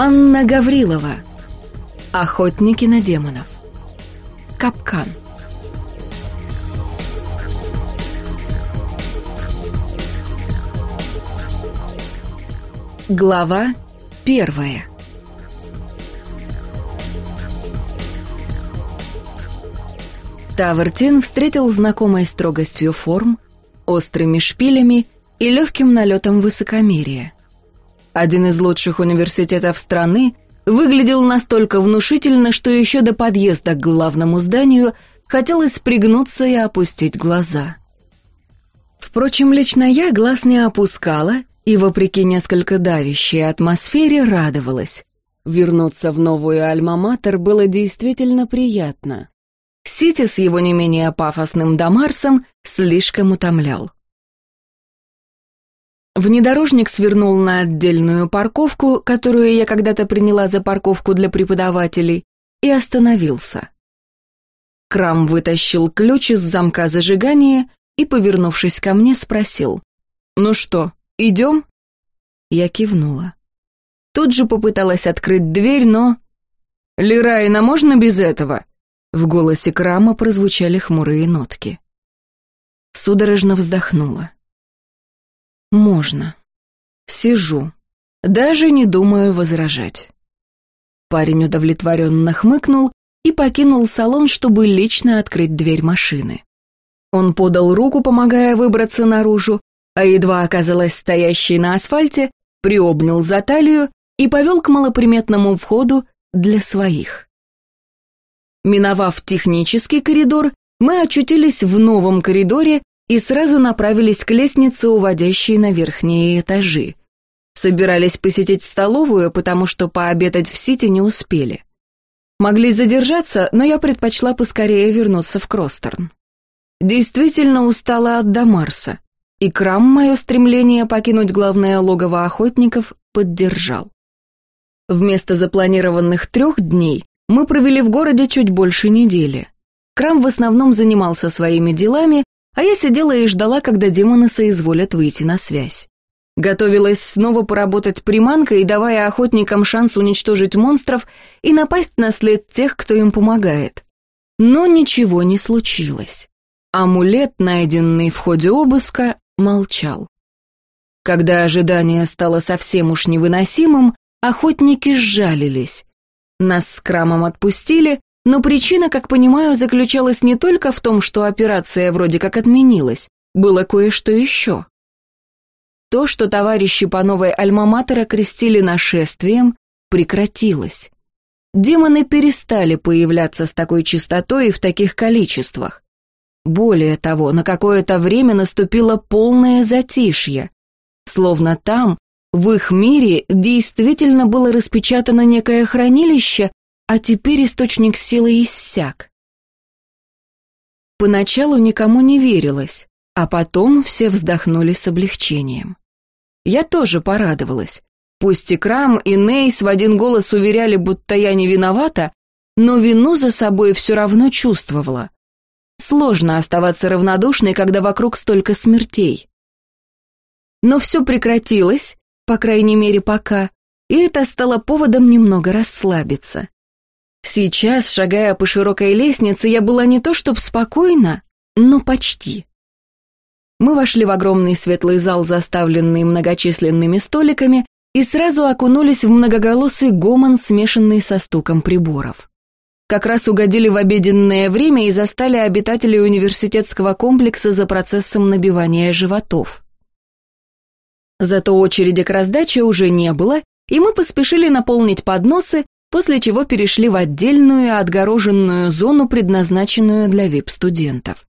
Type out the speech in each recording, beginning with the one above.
Анна Гаврилова. Охотники на демонов. Капкан. Глава первая. Тавертин встретил знакомой строгостью форм, острыми шпилями и легким налетом высокомерия. Один из лучших университетов страны выглядел настолько внушительно, что еще до подъезда к главному зданию хотелось пригнуться и опустить глаза. Впрочем, лично я глаз не опускала и, вопреки несколько давящей атмосфере, радовалась. Вернуться в новую Альма-Матер было действительно приятно. Сити с его не менее пафосным Дамарсом слишком утомлял. Внедорожник свернул на отдельную парковку, которую я когда-то приняла за парковку для преподавателей, и остановился. Крам вытащил ключ из замка зажигания и, повернувшись ко мне, спросил. «Ну что, идем?» Я кивнула. Тут же попыталась открыть дверь, но... «Лерайна, можно без этого?» В голосе Крама прозвучали хмурые нотки. Судорожно вздохнула. Можно. Сижу. Даже не думаю возражать. Парень удовлетворенно хмыкнул и покинул салон, чтобы лично открыть дверь машины. Он подал руку, помогая выбраться наружу, а едва оказалась стоящей на асфальте, приобнял за талию и повел к малоприметному входу для своих. Миновав технический коридор, мы очутились в новом коридоре, и сразу направились к лестнице, уводящей на верхние этажи. Собирались посетить столовую, потому что пообедать в Сити не успели. Могли задержаться, но я предпочла поскорее вернуться в Кростерн. Действительно устала от Дамарса, и Крам мое стремление покинуть главное логово охотников поддержал. Вместо запланированных трех дней мы провели в городе чуть больше недели. Крам в основном занимался своими делами, а я сидела и ждала, когда демоны соизволят выйти на связь. Готовилась снова поработать приманкой, давая охотникам шанс уничтожить монстров и напасть на след тех, кто им помогает. Но ничего не случилось. Амулет, найденный в ходе обыска, молчал. Когда ожидание стало совсем уж невыносимым, охотники сжалились. Нас с Крамом отпустили, но причина, как понимаю, заключалась не только в том, что операция вроде как отменилась, было кое-что еще. То, что товарищи по новой Альма-Матер окрестили нашествием, прекратилось. Демоны перестали появляться с такой частотой и в таких количествах. Более того, на какое-то время наступило полное затишье. Словно там, в их мире, действительно было распечатано некое хранилище, а теперь источник силы иссяк. Поначалу никому не верилось, а потом все вздохнули с облегчением. Я тоже порадовалась. Пусть и Крам, и Нейс в один голос уверяли, будто я не виновата, но вину за собой все равно чувствовала. Сложно оставаться равнодушной, когда вокруг столько смертей. Но все прекратилось, по крайней мере пока, и это стало поводом немного расслабиться. Сейчас, шагая по широкой лестнице, я была не то чтоб спокойна, но почти. Мы вошли в огромный светлый зал, заставленный многочисленными столиками, и сразу окунулись в многоголосый гомон, смешанный со стуком приборов. Как раз угодили в обеденное время и застали обитателей университетского комплекса за процессом набивания животов. Зато очереди к раздаче уже не было, и мы поспешили наполнить подносы, после чего перешли в отдельную отгороженную зону, предназначенную для вип-студентов.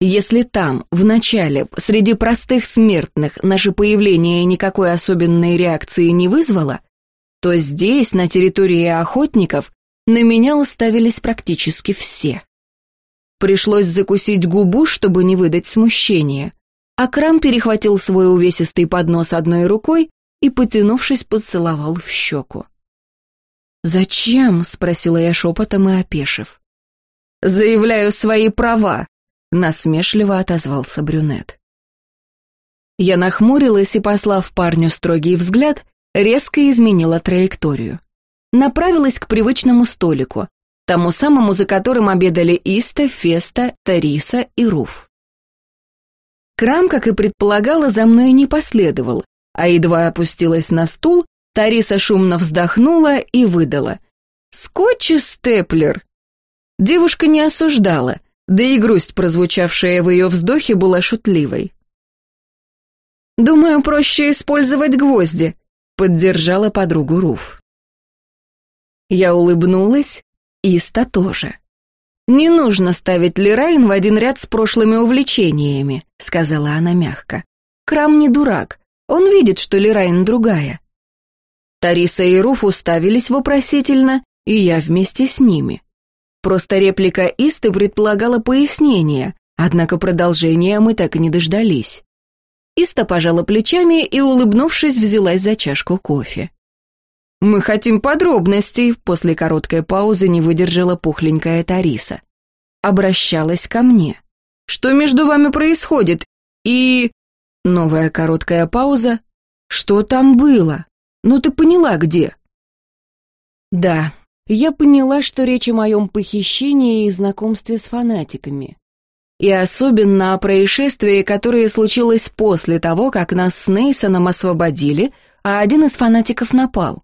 Если там, в начале, среди простых смертных, наше появление никакой особенной реакции не вызвало, то здесь, на территории охотников, на меня уставились практически все. Пришлось закусить губу, чтобы не выдать смущения. Акрам перехватил свой увесистый поднос одной рукой и, потянувшись, поцеловал в щеку. «Зачем?» — спросила я шепотом и опешив. «Заявляю свои права», — насмешливо отозвался брюнет. Я нахмурилась и, послав парню строгий взгляд, резко изменила траекторию. Направилась к привычному столику, тому самому, за которым обедали Иста, Феста, Тариса и Руф. Крам, как и предполагала, за мной не последовал, а едва опустилась на стул, Тариса шумно вздохнула и выдала. «Скотч и степлер!» Девушка не осуждала, да и грусть, прозвучавшая в ее вздохе, была шутливой. «Думаю, проще использовать гвозди», — поддержала подругу Руф. Я улыбнулась, Иста тоже. «Не нужно ставить Лерайн в один ряд с прошлыми увлечениями», — сказала она мягко. «Крам не дурак, он видит, что Лерайн другая». Тариса и Руф уставились вопросительно, и я вместе с ними. Просто реплика Исты предполагала пояснение, однако продолжения мы так и не дождались. Иста пожала плечами и, улыбнувшись, взялась за чашку кофе. «Мы хотим подробностей», — после короткой паузы не выдержала пухленькая Тариса. Обращалась ко мне. «Что между вами происходит?» И... Новая короткая пауза. «Что там было? Ну ты поняла, где?» «Да, я поняла, что речь о моем похищении и знакомстве с фанатиками. И особенно о происшествии, которое случилось после того, как нас с Нейсоном освободили, а один из фанатиков напал.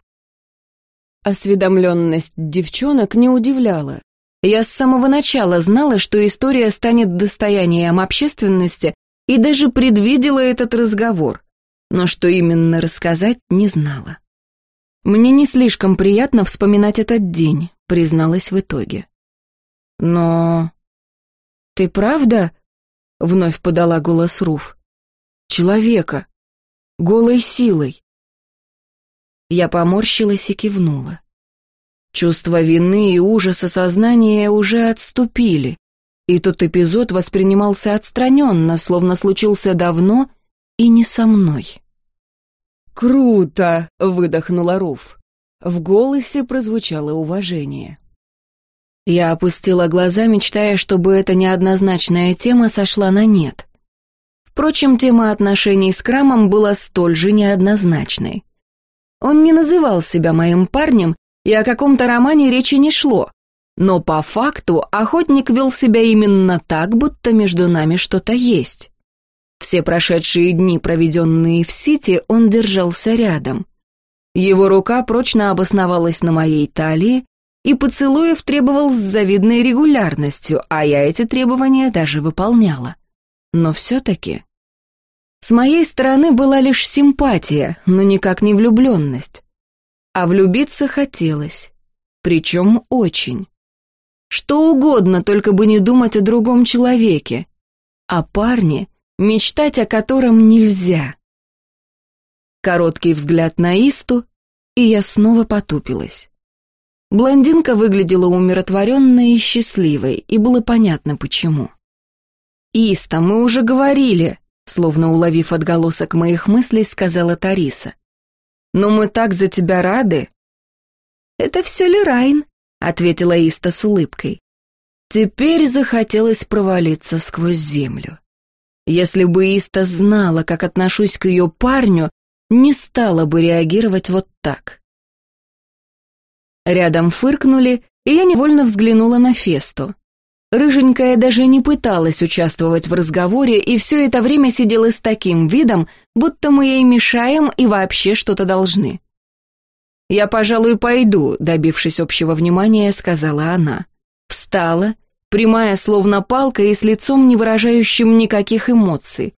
Осведомленность девчонок не удивляла. Я с самого начала знала, что история станет достоянием общественности и даже предвидела этот разговор, но что именно рассказать не знала. «Мне не слишком приятно вспоминать этот день», — призналась в итоге. «Но...» «Ты правда?» — вновь подала голос Руф. «Человека. Голой силой». Я поморщилась и кивнула. Чувство вины и ужаса сознания уже отступили, и тот эпизод воспринимался отстраненно, словно случился давно и не со мной. «Круто!» — выдохнула Руф. В голосе прозвучало уважение. Я опустила глаза, мечтая, чтобы эта неоднозначная тема сошла на нет. Впрочем, тема отношений с Крамом была столь же неоднозначной. Он не называл себя моим парнем, и о каком-то романе речи не шло, но по факту охотник вел себя именно так, будто между нами что-то есть. Все прошедшие дни, проведенные в Сити, он держался рядом. Его рука прочно обосновалась на моей талии, и поцелуев требовал с завидной регулярностью, а я эти требования даже выполняла. Но все-таки... С моей стороны была лишь симпатия, но никак не влюбленность. А влюбиться хотелось. Причем очень. Что угодно, только бы не думать о другом человеке. А парне, мечтать о котором нельзя. Короткий взгляд на Исту, и я снова потупилась. Блондинка выглядела умиротворенной и счастливой, и было понятно почему. «Иста, мы уже говорили», словно уловив отголосок моих мыслей, сказала Тариса. «Но мы так за тебя рады!» «Это все Лерайн», — ответила Иста с улыбкой. Теперь захотелось провалиться сквозь землю. Если бы Иста знала, как отношусь к ее парню, не стала бы реагировать вот так. Рядом фыркнули, и я невольно взглянула на Фесту. Рыженькая даже не пыталась участвовать в разговоре и все это время сидела с таким видом, будто мы ей мешаем и вообще что-то должны. «Я, пожалуй, пойду», — добившись общего внимания, сказала она. Встала, прямая словно палка и с лицом, не выражающим никаких эмоций.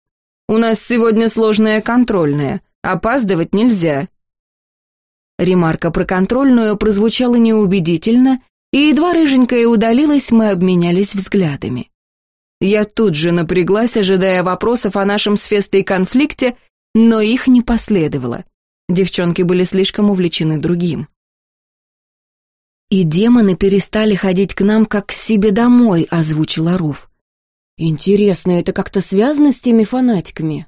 «У нас сегодня сложная контрольная, опаздывать нельзя». Ремарка про контрольную прозвучала неубедительно, и едва рыженькая удалилась, мы обменялись взглядами. Я тут же напряглась, ожидая вопросов о нашем с Фестой конфликте, но их не последовало. Девчонки были слишком увлечены другим. «И демоны перестали ходить к нам как к себе домой», — озвучила Руф. «Интересно, это как-то связано с теми фанатиками?»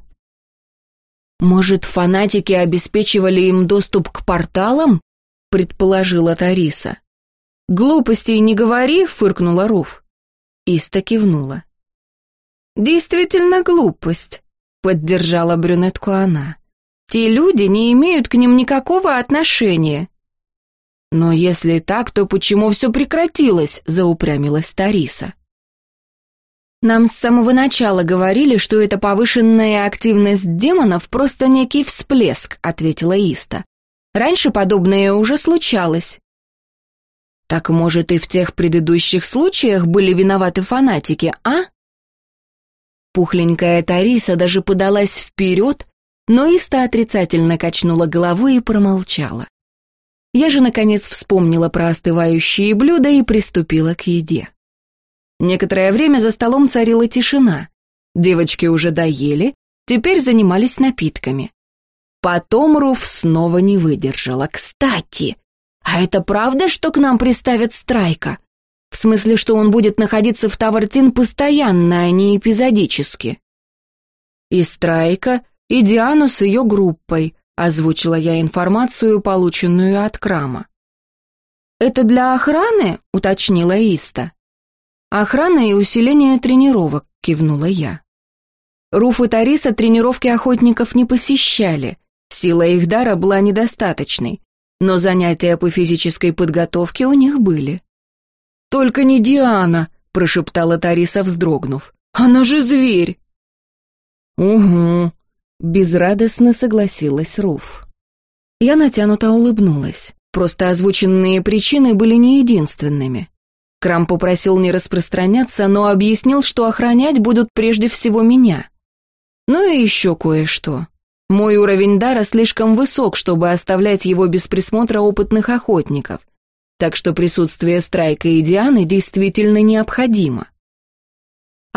«Может, фанатики обеспечивали им доступ к порталам?» — предположила Тариса. «Глупостей не говори», — фыркнула Руф. Иста кивнула. «Действительно глупость», — поддержала брюнетку она. Те люди не имеют к ним никакого отношения». «Но если так, то почему все прекратилось?» — заупрямилась Тариса. «Нам с самого начала говорили, что эта повышенная активность демонов просто некий всплеск», — ответила Иста. «Раньше подобное уже случалось». «Так, может, и в тех предыдущих случаях были виноваты фанатики, а?» Пухленькая Тариса даже подалась вперед, но Иста отрицательно качнула головой и промолчала. Я же, наконец, вспомнила про остывающие блюда и приступила к еде. Некоторое время за столом царила тишина. Девочки уже доели, теперь занимались напитками. Потом Руф снова не выдержала. «Кстати, а это правда, что к нам приставят Страйка? В смысле, что он будет находиться в Тавартин постоянно, а не эпизодически?» «И Страйка, и Диану с ее группой», озвучила я информацию, полученную от Крама. «Это для охраны?» — уточнила Иста. «Охрана и усиление тренировок», — кивнула я. Руф и Тариса тренировки охотников не посещали, сила их дара была недостаточной, но занятия по физической подготовке у них были. «Только не Диана», — прошептала Тариса, вздрогнув. «Она же зверь!» «Угу», Безрадостно согласилась Руф. Я натянуто улыбнулась. Просто озвученные причины были не единственными. Крам попросил не распространяться, но объяснил, что охранять будут прежде всего меня. Ну и еще кое-что. Мой уровень дара слишком высок, чтобы оставлять его без присмотра опытных охотников, так что присутствие Страйка и Дианы действительно необходимо.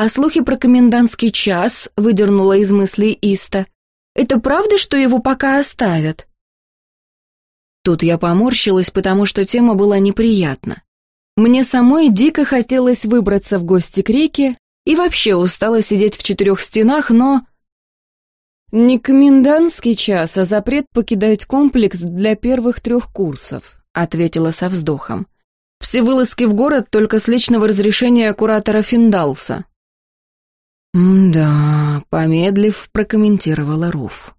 А слухи про комендантский час выдернула из мыслей Иста. Это правда, что его пока оставят? Тут я поморщилась, потому что тема была неприятна. Мне самой дико хотелось выбраться в гости к реке и вообще устала сидеть в четырех стенах, но... Не комендантский час, а запрет покидать комплекс для первых трех курсов, ответила со вздохом. Все вылазки в город только с личного разрешения куратора Финдалса. «Да», — помедлив, прокомментировала Руф.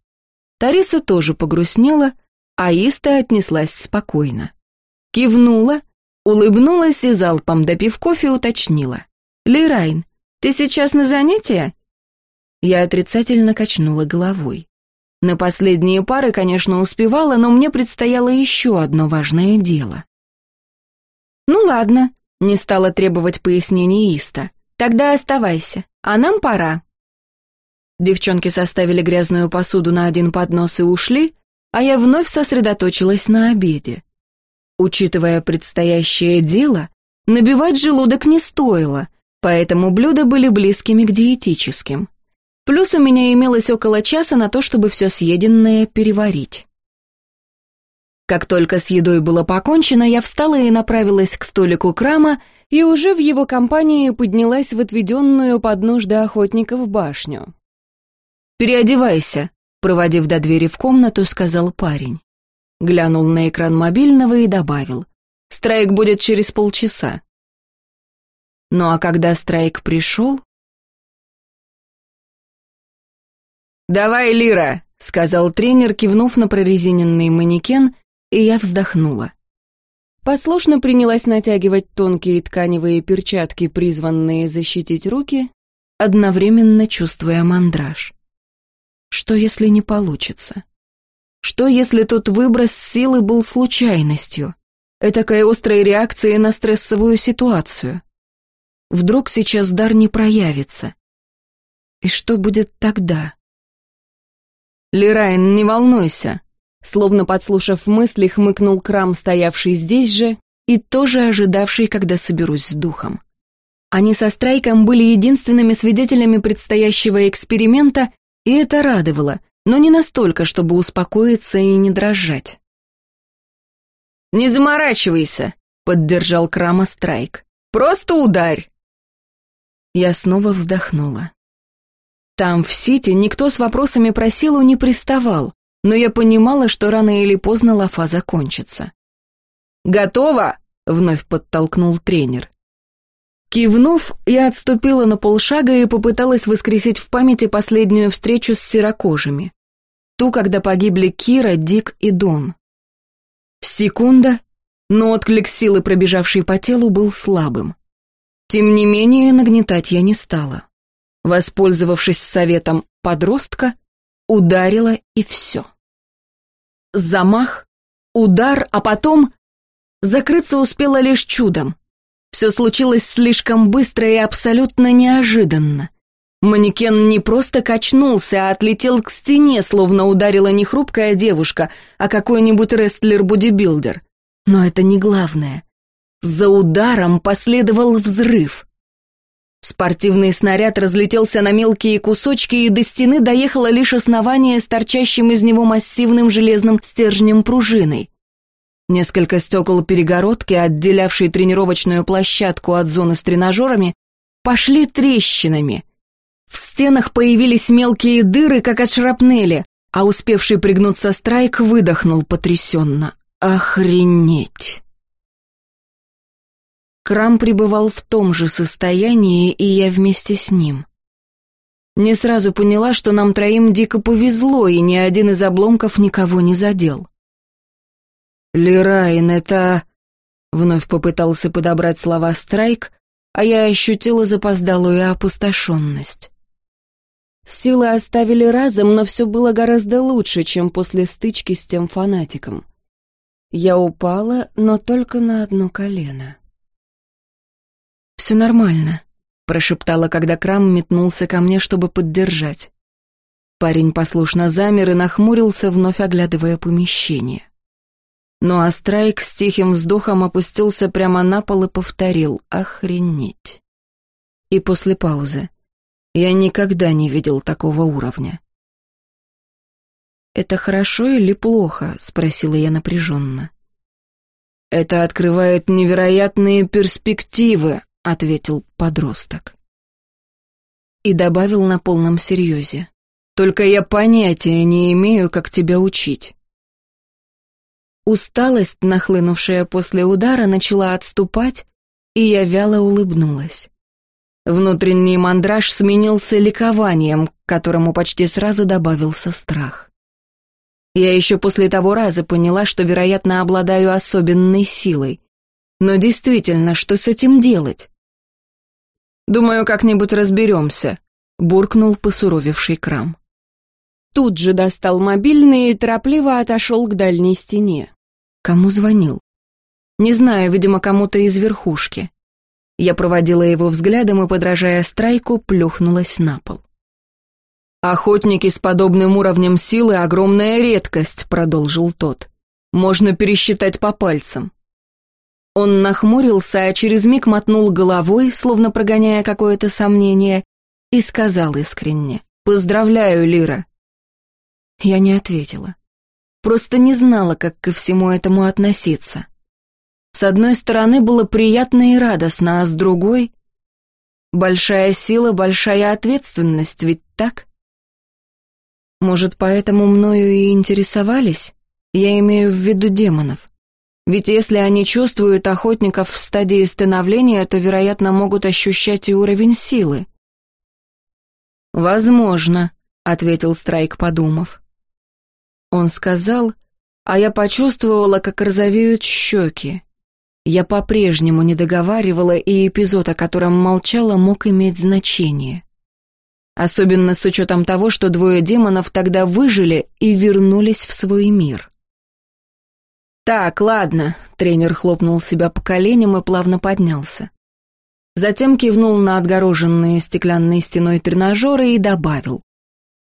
Тариса тоже погрустнела, а Иста отнеслась спокойно. Кивнула, улыбнулась и залпом, допив кофе, уточнила. «Лирайн, ты сейчас на занятия?» Я отрицательно качнула головой. На последние пары, конечно, успевала, но мне предстояло еще одно важное дело. «Ну ладно», — не стала требовать пояснений Иста. «Тогда оставайся, а нам пора». Девчонки составили грязную посуду на один поднос и ушли, а я вновь сосредоточилась на обеде. Учитывая предстоящее дело, набивать желудок не стоило, поэтому блюда были близкими к диетическим. Плюс у меня имелось около часа на то, чтобы все съеденное переварить. Как только с едой было покончено, я встала и направилась к столику крама, и уже в его компании поднялась в отведенную под нужды охотников башню. «Переодевайся», — проводив до двери в комнату, сказал парень. Глянул на экран мобильного и добавил. «Страйк будет через полчаса». Ну а когда страйк пришел... «Давай, Лира», — сказал тренер, кивнув на прорезиненный манекен, и я вздохнула. Послушно принялась натягивать тонкие тканевые перчатки, призванные защитить руки, одновременно чувствуя мандраж. Что, если не получится? Что, если тот выброс силы был случайностью? Этакая острая реакция на стрессовую ситуацию? Вдруг сейчас дар не проявится? И что будет тогда? «Лирайн, не волнуйся», Словно подслушав мысли, хмыкнул Крам, стоявший здесь же, и тоже ожидавший, когда соберусь с духом. Они со Страйком были единственными свидетелями предстоящего эксперимента, и это радовало, но не настолько, чтобы успокоиться и не дрожать. «Не заморачивайся», — поддержал Крама Страйк. «Просто ударь!» Я снова вздохнула. Там, в Сити, никто с вопросами про силу не приставал, но я понимала, что рано или поздно лафа закончится. «Готово!» — вновь подтолкнул тренер. Кивнув, я отступила на полшага и попыталась воскресить в памяти последнюю встречу с серокожими. ту, когда погибли Кира, Дик и Дон. Секунда, но отклик силы, пробежавшей по телу, был слабым. Тем не менее, нагнетать я не стала. Воспользовавшись советом подростка, ударила и все. Замах, удар, а потом... Закрыться успела лишь чудом. Все случилось слишком быстро и абсолютно неожиданно. Манекен не просто качнулся, а отлетел к стене, словно ударила не хрупкая девушка, а какой-нибудь рестлер-бодибилдер. Но это не главное. За ударом последовал взрыв. Спортивный снаряд разлетелся на мелкие кусочки, и до стены доехало лишь основание с торчащим из него массивным железным стержнем пружиной. Несколько стекол перегородки, отделявшие тренировочную площадку от зоны с тренажерами, пошли трещинами. В стенах появились мелкие дыры, как от шрапнели, а успевший пригнуться Страйк выдохнул потрясенно. «Охренеть!» Крам пребывал в том же состоянии, и я вместе с ним. Не сразу поняла, что нам троим дико повезло, и ни один из обломков никого не задел. «Лерайн, это...» Вновь попытался подобрать слова Страйк, а я ощутила запоздалую опустошенность. Силы оставили разом, но все было гораздо лучше, чем после стычки с тем фанатиком. Я упала, но только на одно колено. «Все нормально», — прошептала, когда Крам метнулся ко мне, чтобы поддержать. Парень послушно замер и нахмурился, вновь оглядывая помещение. Ну а Страйк с тихим вздохом опустился прямо на пол и повторил «Охренеть!». И после паузы «Я никогда не видел такого уровня». «Это хорошо или плохо?» — спросила я напряженно. «Это открывает невероятные перспективы», — ответил подросток. И добавил на полном серьезе. «Только я понятия не имею, как тебя учить». Усталость, нахлынувшая после удара, начала отступать, и я вяло улыбнулась. Внутренний мандраж сменился ликованием, к которому почти сразу добавился страх. Я еще после того раза поняла, что, вероятно, обладаю особенной силой. Но действительно, что с этим делать? «Думаю, как-нибудь разберемся», — буркнул посуровевший крам. Тут же достал мобильный и торопливо отошел к дальней стене. Кому звонил? Не знаю, видимо, кому-то из верхушки. Я проводила его взглядом и, подражая страйку, плюхнулась на пол. «Охотники с подобным уровнем силы — огромная редкость», — продолжил тот. «Можно пересчитать по пальцам. Он нахмурился, а через миг мотнул головой, словно прогоняя какое-то сомнение, и сказал искренне «Поздравляю, Лира». Я не ответила. Просто не знала, как ко всему этому относиться. С одной стороны, было приятно и радостно, а с другой... Большая сила, большая ответственность, ведь так? Может, поэтому мною и интересовались? Я имею в виду демонов. Ведь если они чувствуют охотников в стадии становления, то, вероятно, могут ощущать и уровень силы. «Возможно», — ответил Страйк, подумав. Он сказал, а я почувствовала, как розовеют щеки. Я по-прежнему не договаривала, и эпизод, о котором молчала, мог иметь значение. Особенно с учетом того, что двое демонов тогда выжили и вернулись в свой мир. «Так, ладно», — тренер хлопнул себя по коленям и плавно поднялся. Затем кивнул на отгороженные стеклянной стеной тренажеры и добавил.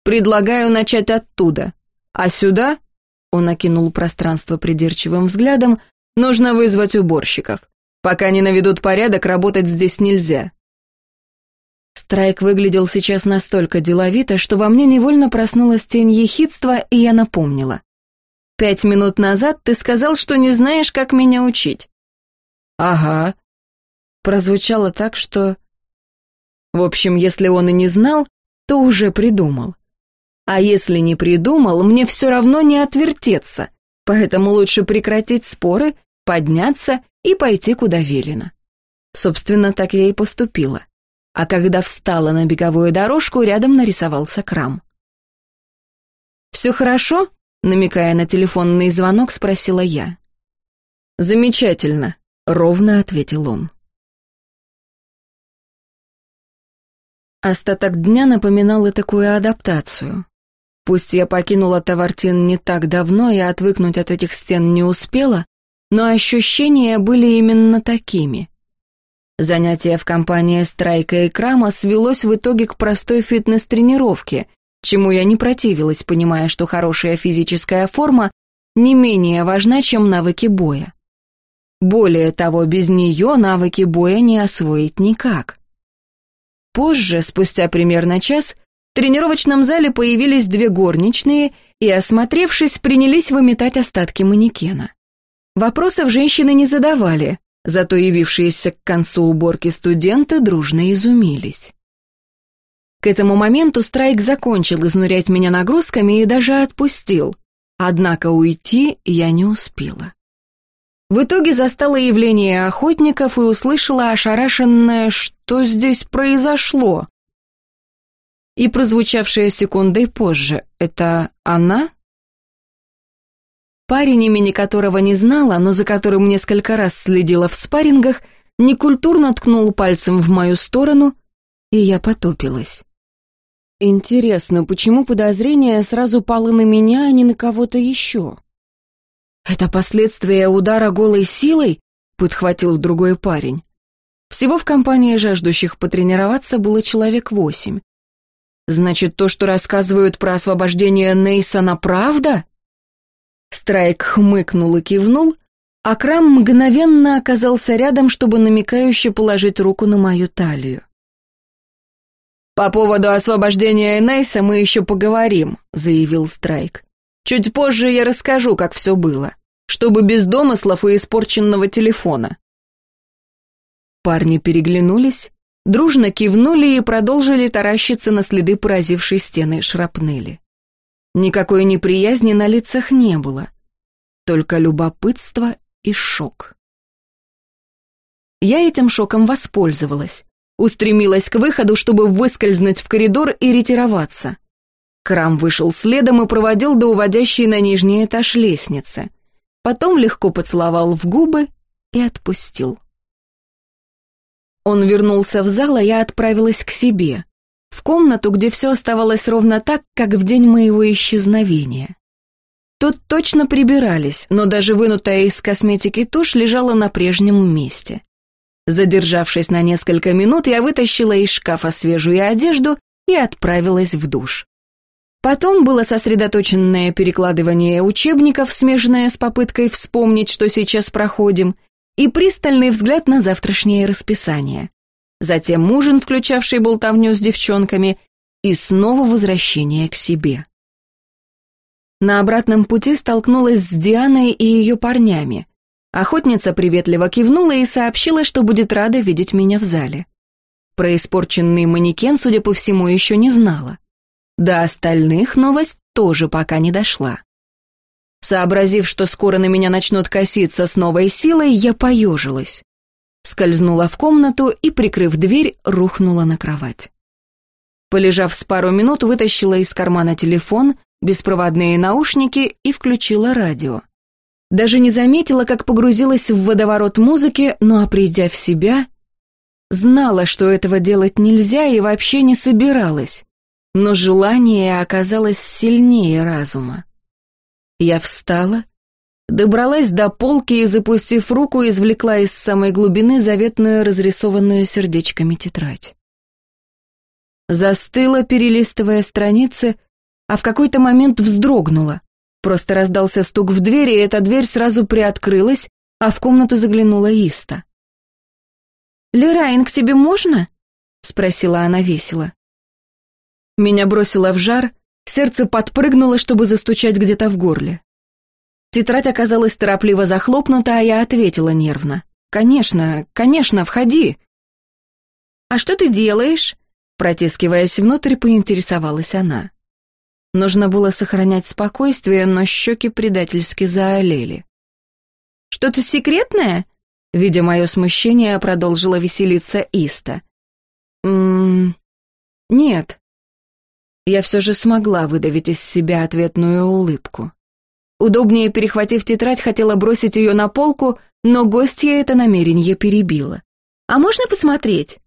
«Предлагаю начать оттуда. А сюда...» — он окинул пространство придирчивым взглядом. «Нужно вызвать уборщиков. Пока не наведут порядок, работать здесь нельзя». Страйк выглядел сейчас настолько деловито, что во мне невольно проснулась тень ехидства, и я напомнила. Пять минут назад ты сказал, что не знаешь, как меня учить». «Ага». Прозвучало так, что... В общем, если он и не знал, то уже придумал. А если не придумал, мне все равно не отвертеться, поэтому лучше прекратить споры, подняться и пойти куда велено. Собственно, так я и поступила. А когда встала на беговую дорожку, рядом нарисовался крам. «Все хорошо?» — намекая на телефонный звонок, спросила я. «Замечательно», — ровно ответил он. Остаток дня напоминал и такую адаптацию. Пусть я покинула Тавартин не так давно и отвыкнуть от этих стен не успела, но ощущения были именно такими. Занятие в компании Страйка и Крама свелось в итоге к простой фитнес-тренировке, чему я не противилась, понимая, что хорошая физическая форма не менее важна, чем навыки боя. Более того, без нее навыки боя не освоить никак. Позже, спустя примерно час, в тренировочном зале появились две горничные и, осмотревшись, принялись выметать остатки манекена. Вопросов женщины не задавали, зато явившиеся к концу уборки студенты дружно изумились. К этому моменту Страйк закончил изнурять меня нагрузками и даже отпустил, однако уйти я не успела. В итоге застала явление охотников и услышала ошарашенное «Что здесь произошло?» И прозвучавшая секундой позже «Это она?» Парень, имени которого не знала, но за которым несколько раз следила в спаррингах, некультурно ткнул пальцем в мою сторону, и я потопилась. Интересно, почему подозрение сразу пало на меня, а не на кого-то еще? «Это последствия удара голой силой?» — подхватил другой парень. Всего в компании жаждущих потренироваться было человек восемь. «Значит, то, что рассказывают про освобождение Нейсона, правда?» Страйк хмыкнул и кивнул, а Крам мгновенно оказался рядом, чтобы намекающе положить руку на мою талию. «По поводу освобождения Нейса мы еще поговорим», — заявил Страйк. «Чуть позже я расскажу, как все было чтобы без домыслов и испорченного телефона. Парни переглянулись, дружно кивнули и продолжили таращиться на следы поразившей стены шрапнели. Никакой неприязни на лицах не было, только любопытство и шок. Я этим шоком воспользовалась, устремилась к выходу, чтобы выскользнуть в коридор и ретироваться. Крам вышел следом и проводил до уводящей на нижний этаж лестницы потом легко поцеловал в губы и отпустил. Он вернулся в зал, а я отправилась к себе, в комнату, где все оставалось ровно так, как в день моего исчезновения. Тут точно прибирались, но даже вынутая из косметики тушь лежала на прежнем месте. Задержавшись на несколько минут, я вытащила из шкафа свежую одежду и отправилась в душ. Потом было сосредоточенное перекладывание учебников, смежное с попыткой вспомнить, что сейчас проходим, и пристальный взгляд на завтрашнее расписание. Затем ужин, включавший болтовню с девчонками, и снова возвращение к себе. На обратном пути столкнулась с Дианой и ее парнями. Охотница приветливо кивнула и сообщила, что будет рада видеть меня в зале. Про испорченный манекен, судя по всему, еще не знала. До остальных новость тоже пока не дошла. Сообразив, что скоро на меня начнут коситься с новой силой, я поежилась. Скользнула в комнату и, прикрыв дверь, рухнула на кровать. Полежав с пару минут, вытащила из кармана телефон, беспроводные наушники и включила радио. Даже не заметила, как погрузилась в водоворот музыки, но, придя в себя, знала, что этого делать нельзя и вообще не собиралась но желание оказалось сильнее разума. Я встала, добралась до полки и, запустив руку, извлекла из самой глубины заветную разрисованную сердечками тетрадь. Застыла, перелистывая страницы, а в какой-то момент вздрогнула. Просто раздался стук в дверь, и эта дверь сразу приоткрылась, а в комнату заглянула Иста. «Лерайн, к тебе можно?» — спросила она весело. Меня бросило в жар, сердце подпрыгнуло, чтобы застучать где-то в горле. Тетрадь оказалась торопливо захлопнута, а я ответила нервно. «Конечно, конечно, входи!» «А что ты делаешь?» Протискиваясь внутрь, поинтересовалась она. Нужно было сохранять спокойствие, но щеки предательски заолели. «Что-то секретное?» Видя мое смущение, продолжила веселиться Иста. «Ммм... Нет. Я все же смогла выдавить из себя ответную улыбку. Удобнее перехватив тетрадь, хотела бросить ее на полку, но гостья это намерение перебила. «А можно посмотреть?»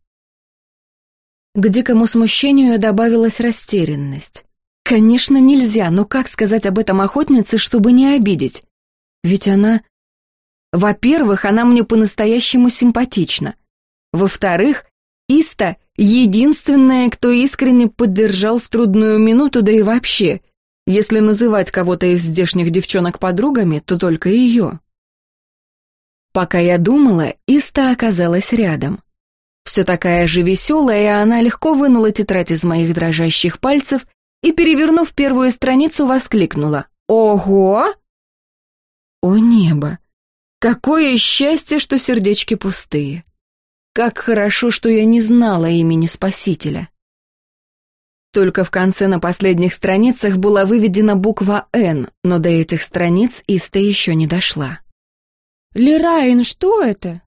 К дикому смущению добавилась растерянность. Конечно, нельзя, но как сказать об этом охотнице, чтобы не обидеть? Ведь она... Во-первых, она мне по-настоящему симпатична. Во-вторых, Иста — единственная, кто искренне поддержал в трудную минуту, да и вообще. Если называть кого-то из здешних девчонок подругами, то только ее. Пока я думала, Иста оказалась рядом. Все такая же веселая, и она легко вынула тетрадь из моих дрожащих пальцев и, перевернув первую страницу, воскликнула. «Ого!» О небо! Какое счастье, что сердечки пустые! Как хорошо, что я не знала имени Спасителя. Только в конце на последних страницах была выведена буква «Н», но до этих страниц Иста еще не дошла. «Лерайн, что это?»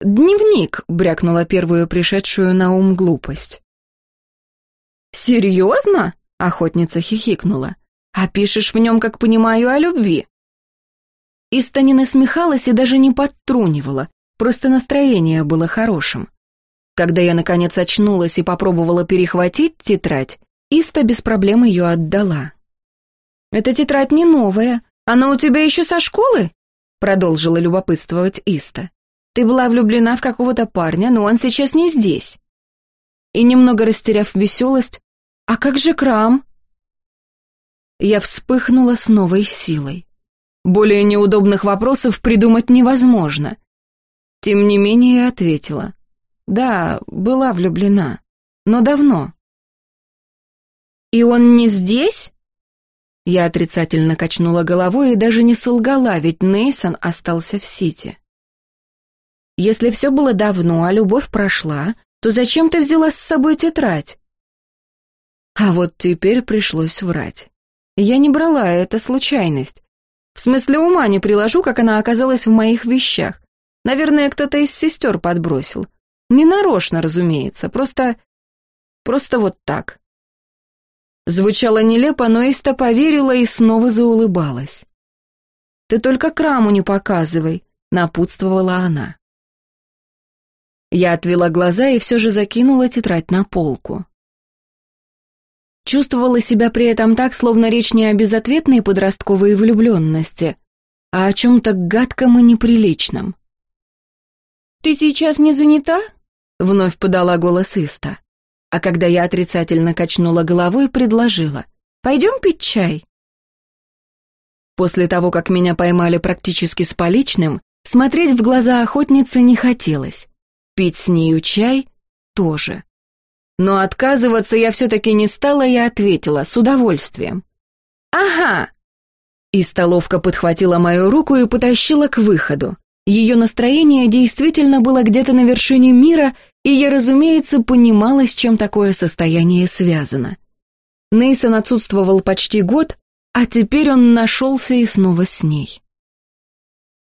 «Дневник», — брякнула первую пришедшую на ум глупость. «Серьезно?» — охотница хихикнула. «А пишешь в нем, как понимаю, о любви?» Иста не насмехалась и даже не подтрунивала, просто настроение было хорошим. Когда я, наконец, очнулась и попробовала перехватить тетрадь, Иста без проблем ее отдала. «Эта тетрадь не новая, она у тебя еще со школы?» Продолжила любопытствовать Иста. «Ты была влюблена в какого-то парня, но он сейчас не здесь». И немного растеряв веселость, «А как же Крам?» Я вспыхнула с новой силой. Более неудобных вопросов придумать невозможно. Тем не менее ответила. Да, была влюблена, но давно. «И он не здесь?» Я отрицательно качнула головой и даже не солгала, ведь Нейсон остался в Сити. «Если все было давно, а любовь прошла, то зачем ты взяла с собой тетрадь?» А вот теперь пришлось врать. Я не брала, это случайность. В смысле ума не приложу, как она оказалась в моих вещах. Наверное, кто-то из сестер подбросил. Не нарочно, разумеется, просто... Просто вот так. Звучало нелепо, но Иста поверила и снова заулыбалась. «Ты только краму не показывай», — напутствовала она. Я отвела глаза и все же закинула тетрадь на полку. Чувствовала себя при этом так, словно речь не о безответной подростковой влюбленности, а о чем-то гадком и неприличном. «Ты сейчас не занята?» — вновь подала голос Иста. А когда я отрицательно качнула головой, предложила. «Пойдем пить чай?» После того, как меня поймали практически с поличным, смотреть в глаза охотницы не хотелось. Пить с нею чай тоже. Но отказываться я все-таки не стала и ответила с удовольствием. «Ага!» И столовка подхватила мою руку и потащила к выходу. Ее настроение действительно было где-то на вершине мира, и я, разумеется, понимала, с чем такое состояние связано. Нейсон отсутствовал почти год, а теперь он нашелся и снова с ней.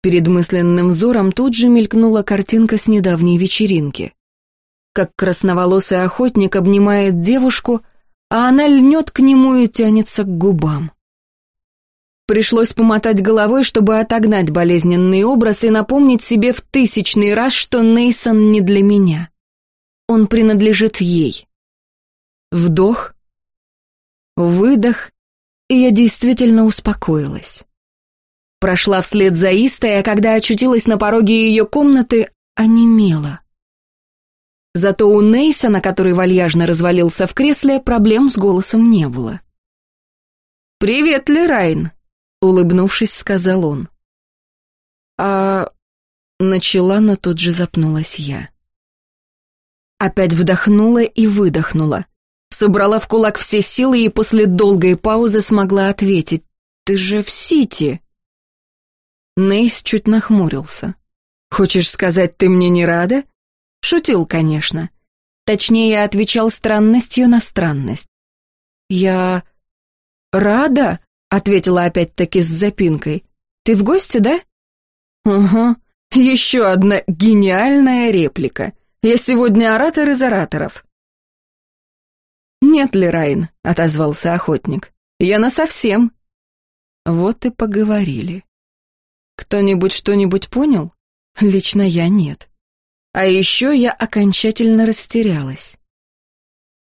Перед мысленным взором тут же мелькнула картинка с недавней вечеринки как красноволосый охотник обнимает девушку, а она льнет к нему и тянется к губам. Пришлось помотать головой, чтобы отогнать болезненный образ и напомнить себе в тысячный раз, что Нейсон не для меня. Он принадлежит ей. Вдох, выдох, и я действительно успокоилась. Прошла вслед за Истой, а когда очутилась на пороге ее комнаты, онемела. Зато у Нейсона, который вальяжно развалился в кресле, проблем с голосом не было. «Привет, Лерайн», — улыбнувшись, сказал он. «А...» — начала, но тут же запнулась я. Опять вдохнула и выдохнула. Собрала в кулак все силы и после долгой паузы смогла ответить. «Ты же в Сити!» Нейс чуть нахмурился. «Хочешь сказать, ты мне не рада?» Шутил, конечно. Точнее, отвечал странностью на странность. «Я... рада?» — ответила опять-таки с запинкой. «Ты в гости, да?» «Угу. Еще одна гениальная реплика. Я сегодня оратор из ораторов». «Нет ли, Райн?» — отозвался охотник. «Я насовсем». Вот и поговорили. Кто-нибудь что-нибудь понял? Лично я нет. А еще я окончательно растерялась.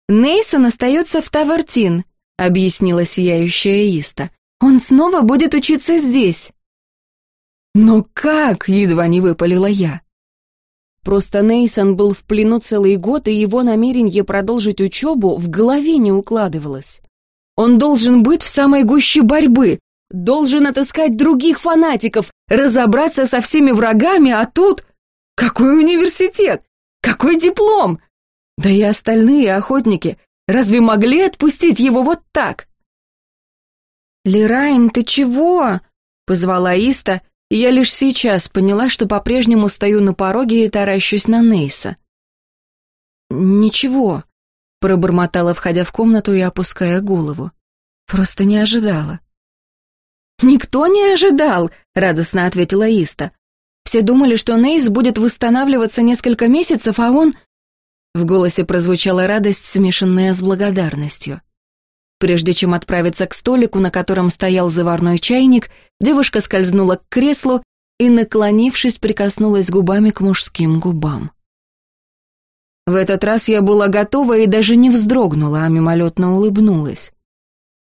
«Нейсон остается в Тавертин», — объяснила сияющая Иста. «Он снова будет учиться здесь». «Но как?» — едва не выпалила я. Просто Нейсон был в плену целый год, и его намерение продолжить учебу в голове не укладывалось. Он должен быть в самой гуще борьбы, должен отыскать других фанатиков, разобраться со всеми врагами, а тут... Какой университет? Какой диплом? Да и остальные охотники разве могли отпустить его вот так? «Лерайн, ты чего?» — позвала Иста, и я лишь сейчас поняла, что по-прежнему стою на пороге и таращусь на Нейса. «Ничего», — пробормотала, входя в комнату и опуская голову. «Просто не ожидала». «Никто не ожидал», — радостно ответила Иста. «Все думали, что Нейс будет восстанавливаться несколько месяцев, а он...» В голосе прозвучала радость, смешанная с благодарностью. Прежде чем отправиться к столику, на котором стоял заварной чайник, девушка скользнула к креслу и, наклонившись, прикоснулась губами к мужским губам. В этот раз я была готова и даже не вздрогнула, а мимолетно улыбнулась.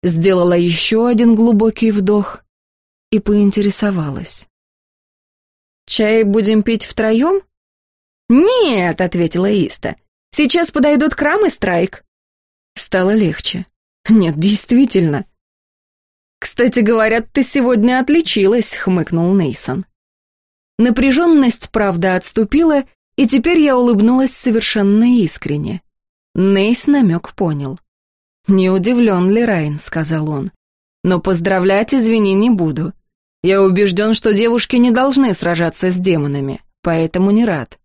Сделала еще один глубокий вдох и поинтересовалась. «Чай будем пить втроем?» «Нет», — ответила Иста. «Сейчас подойдут Крам и Страйк». Стало легче. Нет, действительно. Кстати, говорят, ты сегодня отличилась, хмыкнул Нейсон. Напряженность, правда, отступила, и теперь я улыбнулась совершенно искренне. Нейс намек понял. «Не удивлен ли Райн», — сказал он. «Но поздравлять, извини, не буду. Я убежден, что девушки не должны сражаться с демонами, поэтому не рад».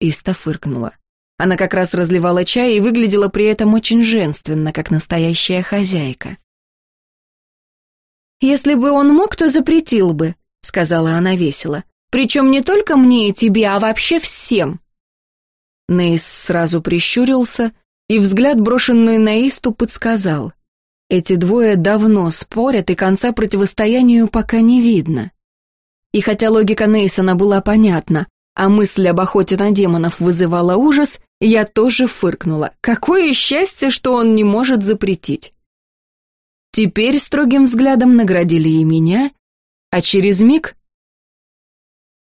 Иста фыркнула. Она как раз разливала чай и выглядела при этом очень женственно, как настоящая хозяйка. «Если бы он мог, то запретил бы», — сказала она весело. «Причем не только мне и тебе, а вообще всем». Нейс сразу прищурился, и взгляд, брошенный на Исту, подсказал. Эти двое давно спорят, и конца противостоянию пока не видно. И хотя логика Нейсона была понятна, а мысль об охоте на демонов вызывала ужас, я тоже фыркнула. Какое счастье, что он не может запретить. Теперь строгим взглядом наградили и меня, а через миг...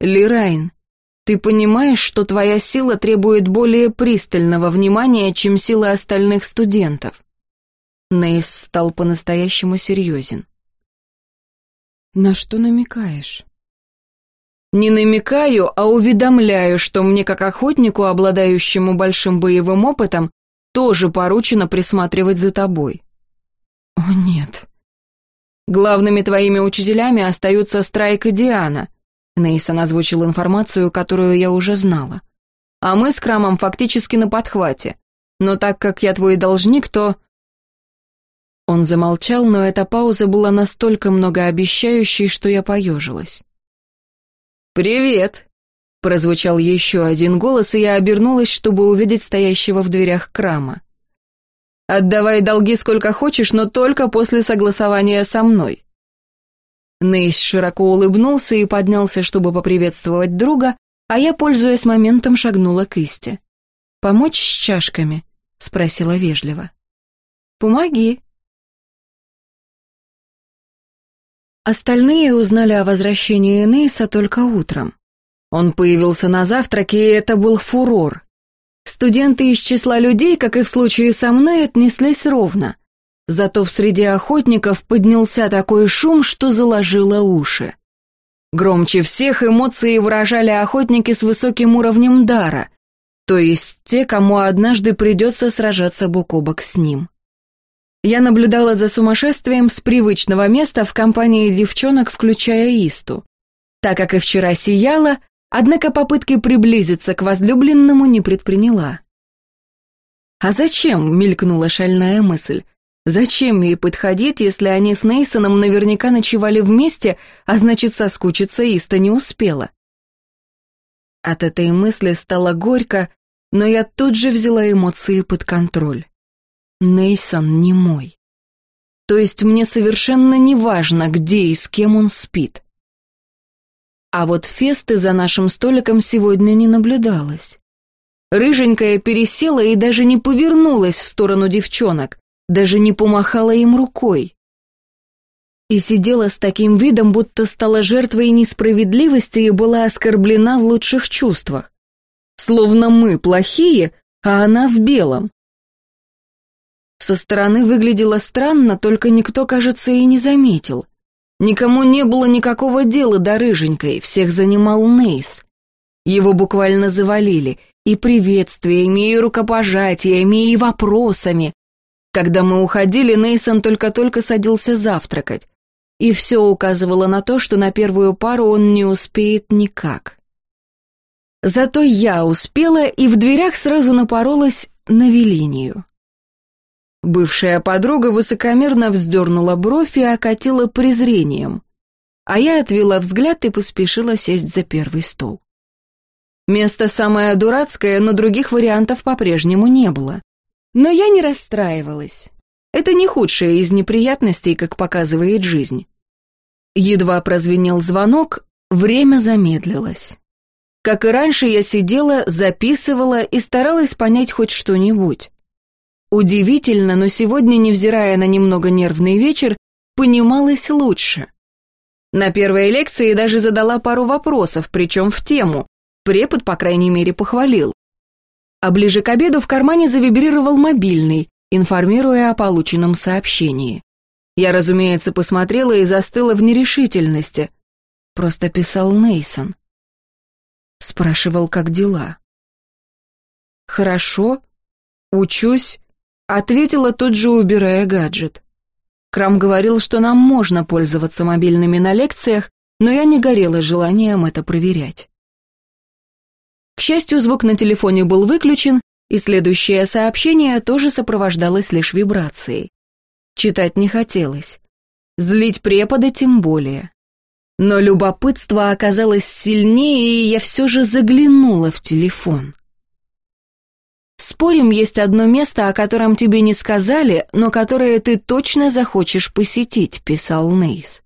Лирайн, ты понимаешь, что твоя сила требует более пристального внимания, чем сила остальных студентов? Нейс стал по-настоящему серьезен. На что намекаешь? Не намекаю, а уведомляю, что мне как охотнику, обладающему большим боевым опытом, тоже поручено присматривать за тобой. О, нет. Главными твоими учителями остаются Страйк и Диана. Нейсон озвучил информацию, которую я уже знала. А мы с Крамом фактически на подхвате. Но так как я твой должник, то... Он замолчал, но эта пауза была настолько многообещающей, что я поежилась. «Привет!» — прозвучал еще один голос, и я обернулась, чтобы увидеть стоящего в дверях крама. «Отдавай долги сколько хочешь, но только после согласования со мной». Нейс широко улыбнулся и поднялся, чтобы поприветствовать друга, а я, пользуясь моментом, шагнула к Исте. «Помочь с чашками?» — спросила вежливо. «Помоги», Остальные узнали о возвращении Нейса только утром. Он появился на завтраке, и это был фурор. Студенты из числа людей, как и в случае со мной, отнеслись ровно. Зато в среде охотников поднялся такой шум, что заложило уши. Громче всех эмоции выражали охотники с высоким уровнем дара, то есть те, кому однажды придется сражаться бок о бок с ним. Я наблюдала за сумасшествием с привычного места в компании девчонок, включая Исту. Так как и вчера сияла, однако попытки приблизиться к возлюбленному не предприняла. «А зачем?» — мелькнула шальная мысль. «Зачем ей подходить, если они с Нейсоном наверняка ночевали вместе, а значит, соскучиться Иста не успела?» От этой мысли стало горько, но я тут же взяла эмоции под контроль. Нейсон не мой. То есть мне совершенно не важно, где и с кем он спит. А вот фесты за нашим столиком сегодня не наблюдалось. Рыженькая пересела и даже не повернулась в сторону девчонок, даже не помахала им рукой. И сидела с таким видом, будто стала жертвой несправедливости и была оскорблена в лучших чувствах. Словно мы плохие, а она в белом. Со стороны выглядело странно, только никто, кажется, и не заметил. Никому не было никакого дела до рыженькой, всех занимал Нейс. Его буквально завалили и приветствиями, и рукопожатиями, и вопросами. Когда мы уходили, Нейсон только-только садился завтракать. И все указывало на то, что на первую пару он не успеет никак. Зато я успела и в дверях сразу напоролась на Велинию. Бывшая подруга высокомерно вздернула бровь и окатила презрением, а я отвела взгляд и поспешила сесть за первый стол. Место самое дурацкое, но других вариантов по-прежнему не было. Но я не расстраивалась. Это не худшее из неприятностей, как показывает жизнь. Едва прозвенел звонок, время замедлилось. Как и раньше, я сидела, записывала и старалась понять хоть что-нибудь. Удивительно, но сегодня, невзирая на немного нервный вечер, понималось лучше. На первой лекции даже задала пару вопросов, причем в тему. Препод, по крайней мере, похвалил. А ближе к обеду в кармане завибрировал мобильный, информируя о полученном сообщении. Я, разумеется, посмотрела и застыла в нерешительности. Просто писал Нейсон. Спрашивал, как дела. «Хорошо. Учусь. Ответила тут же, убирая гаджет. Крам говорил, что нам можно пользоваться мобильными на лекциях, но я не горела желанием это проверять. К счастью, звук на телефоне был выключен, и следующее сообщение тоже сопровождалось лишь вибрацией. Читать не хотелось. Злить препода тем более. Но любопытство оказалось сильнее, и я все же заглянула в телефон. Спорим, есть одно место, о котором тебе не сказали, но которое ты точно захочешь посетить», — писал Нейс.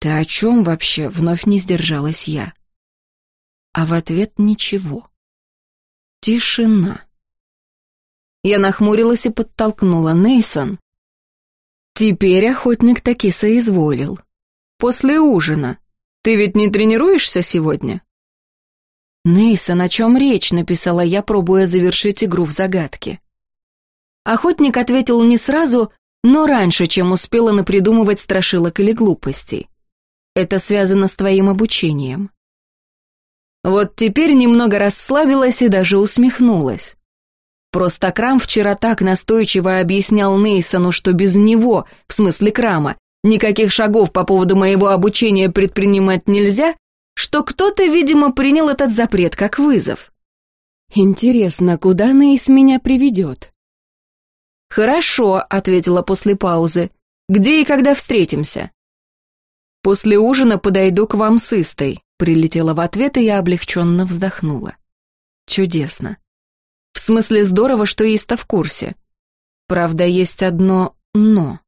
«Ты о чем вообще?» — вновь не сдержалась я. А в ответ ничего. Тишина. Я нахмурилась и подтолкнула Нейсон. Теперь охотник таки соизволил. После ужина. Ты ведь не тренируешься сегодня? «Нейсон, о чем речь?» — написала я, пробуя завершить игру в загадки. Охотник ответил не сразу, но раньше, чем успела напридумывать страшилок или глупостей. Это связано с твоим обучением. Вот теперь немного расслабилась и даже усмехнулась. Просто Крам вчера так настойчиво объяснял Нейсону, что без него, в смысле Крама, никаких шагов по поводу моего обучения предпринимать нельзя, что кто-то, видимо, принял этот запрет как вызов. Интересно, куда Нейс меня приведет? «Хорошо», — ответила после паузы. «Где и когда встретимся?» «После ужина подойду к вам с Истой», — прилетела в ответ, и я облегченно вздохнула. «Чудесно. В смысле здорово, что Иста в курсе. Правда, есть одно «но».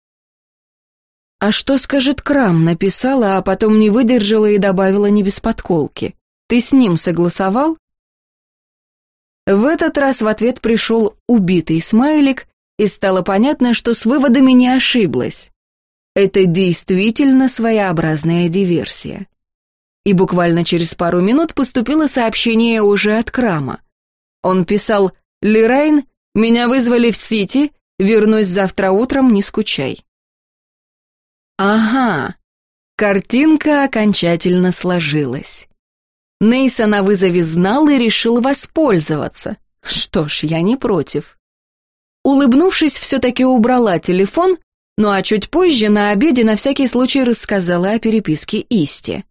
«А что скажет Крам?» написала, а потом не выдержала и добавила не без подколки. «Ты с ним согласовал?» В этот раз в ответ пришел убитый смайлик, и стало понятно, что с выводами не ошиблась. Это действительно своеобразная диверсия. И буквально через пару минут поступило сообщение уже от Крама. Он писал «Лирайн, меня вызвали в Сити, вернусь завтра утром, не скучай». Ага, картинка окончательно сложилась. Нейса на вызове знал и решил воспользоваться. Что ж, я не против. Улыбнувшись, все-таки убрала телефон, ну а чуть позже на обеде на всякий случай рассказала о переписке Исти.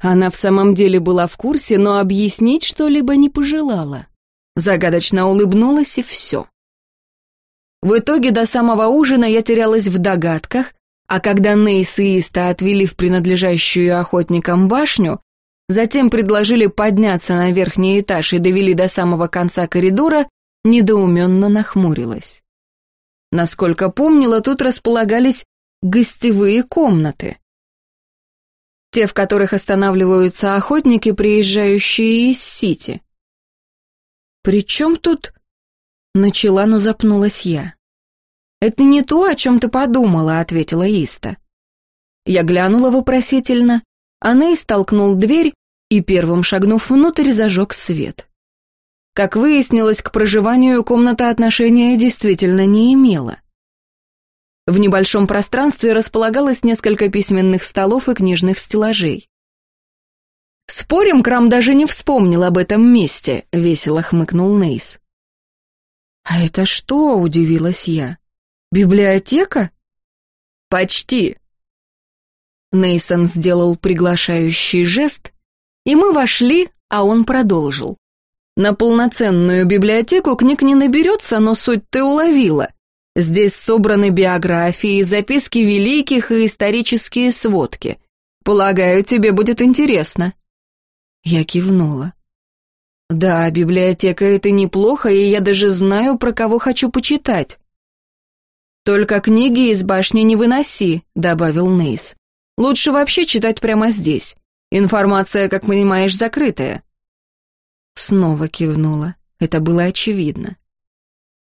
Она в самом деле была в курсе, но объяснить что-либо не пожелала. Загадочно улыбнулась и все. В итоге до самого ужина я терялась в догадках, а когда Нейс и Иста отвели в принадлежащую охотникам башню, затем предложили подняться на верхний этаж и довели до самого конца коридора, недоуменно нахмурилась. Насколько помнила, тут располагались гостевые комнаты. Те, в которых останавливаются охотники, приезжающие из Сити. «При чем тут...» Начала, но запнулась я. «Это не то, о чем ты подумала», — ответила Иста. Я глянула вопросительно, а Ней столкнул дверь и, первым шагнув внутрь, зажег свет. Как выяснилось, к проживанию комната отношения действительно не имела. В небольшом пространстве располагалось несколько письменных столов и книжных стеллажей. «Спорим, Крам даже не вспомнил об этом месте», — весело хмыкнул Нейс. «А это что?» — удивилась я. «Библиотека?» «Почти». Нейсон сделал приглашающий жест, и мы вошли, а он продолжил. На полноценную библиотеку книг не наберется, но суть ты уловила. Здесь собраны биографии, записки великих и исторические сводки. Полагаю, тебе будет интересно». Я кивнула. «Да, библиотека — это неплохо, и я даже знаю, про кого хочу почитать». «Только книги из башни не выноси», — добавил Нейс. «Лучше вообще читать прямо здесь. Информация, как понимаешь, закрытая». Снова кивнула. Это было очевидно.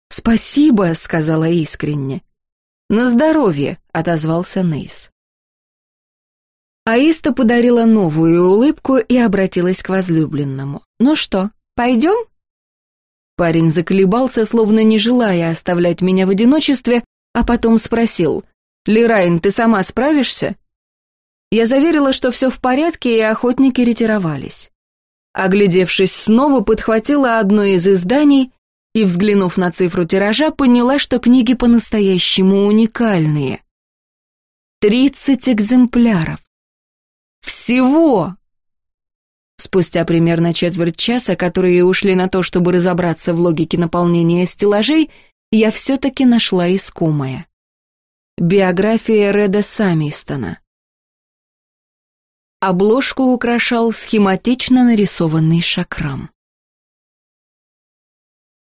«Спасибо», — сказала искренне. «На здоровье», — отозвался Нейс. Аиста подарила новую улыбку и обратилась к возлюбленному. «Ну что, пойдем?» Парень заколебался, словно не желая оставлять меня в одиночестве, а потом спросил, «Лирайн, ты сама справишься?» Я заверила, что все в порядке, и охотники ретировались. Оглядевшись снова, подхватила одно из изданий и, взглянув на цифру тиража, поняла, что книги по-настоящему уникальные. Тридцать экземпляров. Всего! Спустя примерно четверть часа, которые ушли на то, чтобы разобраться в логике наполнения стеллажей, я все-таки нашла искомое. Биография Реда Самистона. Обложку украшал схематично нарисованный шакрам.